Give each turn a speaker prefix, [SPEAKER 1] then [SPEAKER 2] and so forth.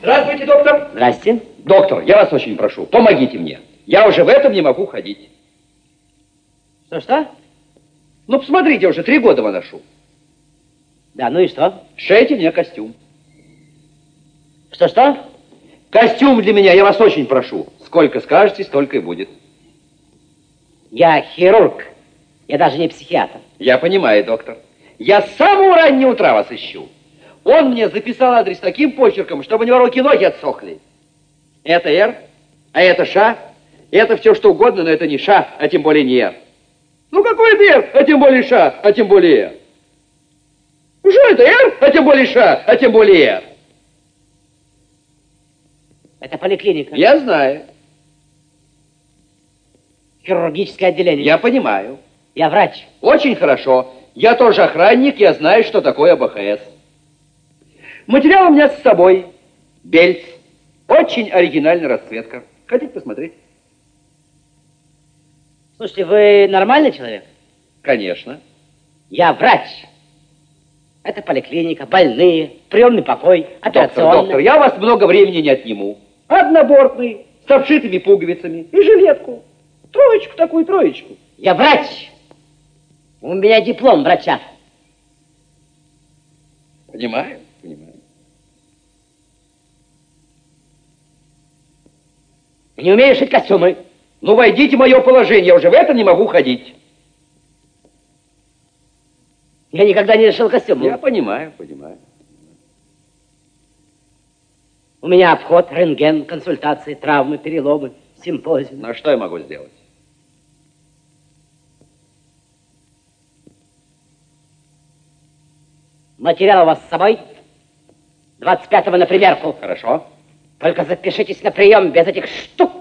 [SPEAKER 1] Здравствуйте, доктор.
[SPEAKER 2] Здрасте.
[SPEAKER 1] Доктор, я вас очень прошу, помогите мне. Я уже в этом не могу ходить.
[SPEAKER 2] Что-что?
[SPEAKER 1] Ну, посмотрите, уже три года выношу.
[SPEAKER 2] Да, ну и что?
[SPEAKER 1] Шейте мне костюм.
[SPEAKER 2] Что-что?
[SPEAKER 1] Костюм для меня, я вас очень прошу. Сколько скажете, столько и будет.
[SPEAKER 2] Я хирург. Я даже не психиатр.
[SPEAKER 1] Я понимаю, доктор. Я с самого раннего утра вас ищу. Он мне записал адрес таким почерком, чтобы у него руки-ноги отсохли. Это «Р», а это «Ш». Это все что угодно, но это не «Ш», а тем более не «Р». Ну какой это «Р», а тем более «Ш», а тем более «Р». Ну что это «Р», а тем более «Ш», а тем более «Р».
[SPEAKER 2] Это поликлиника.
[SPEAKER 1] Я знаю.
[SPEAKER 2] Хирургическое отделение.
[SPEAKER 1] Я понимаю.
[SPEAKER 2] Я врач.
[SPEAKER 1] Очень хорошо. Я тоже охранник, я знаю, что такое АБХС. Материал у меня с собой. Бельц. Очень оригинальная расцветка. Хотите посмотреть?
[SPEAKER 2] Слушайте, вы нормальный человек?
[SPEAKER 1] Конечно.
[SPEAKER 2] Я врач. Это поликлиника, больные, приемный покой,
[SPEAKER 1] Доктор,
[SPEAKER 2] операционная.
[SPEAKER 1] доктор, я вас много времени не отниму. Однобортный, с обшитыми пуговицами и жилетку. Троечку такую, троечку.
[SPEAKER 2] Я врач. У меня диплом врача.
[SPEAKER 1] Понимаю,
[SPEAKER 2] Не умею шить костюмы.
[SPEAKER 1] Ну, войдите в мое положение, я уже в это не могу ходить.
[SPEAKER 2] Я никогда не шил костюмы.
[SPEAKER 1] Я понимаю, понимаю.
[SPEAKER 2] У меня обход, рентген, консультации, травмы, переломы, симпозиум.
[SPEAKER 1] Ну, что я могу сделать?
[SPEAKER 2] Материал у вас с собой? 25-го на примерку.
[SPEAKER 1] Хорошо.
[SPEAKER 2] Только запишитесь на прием без этих штук.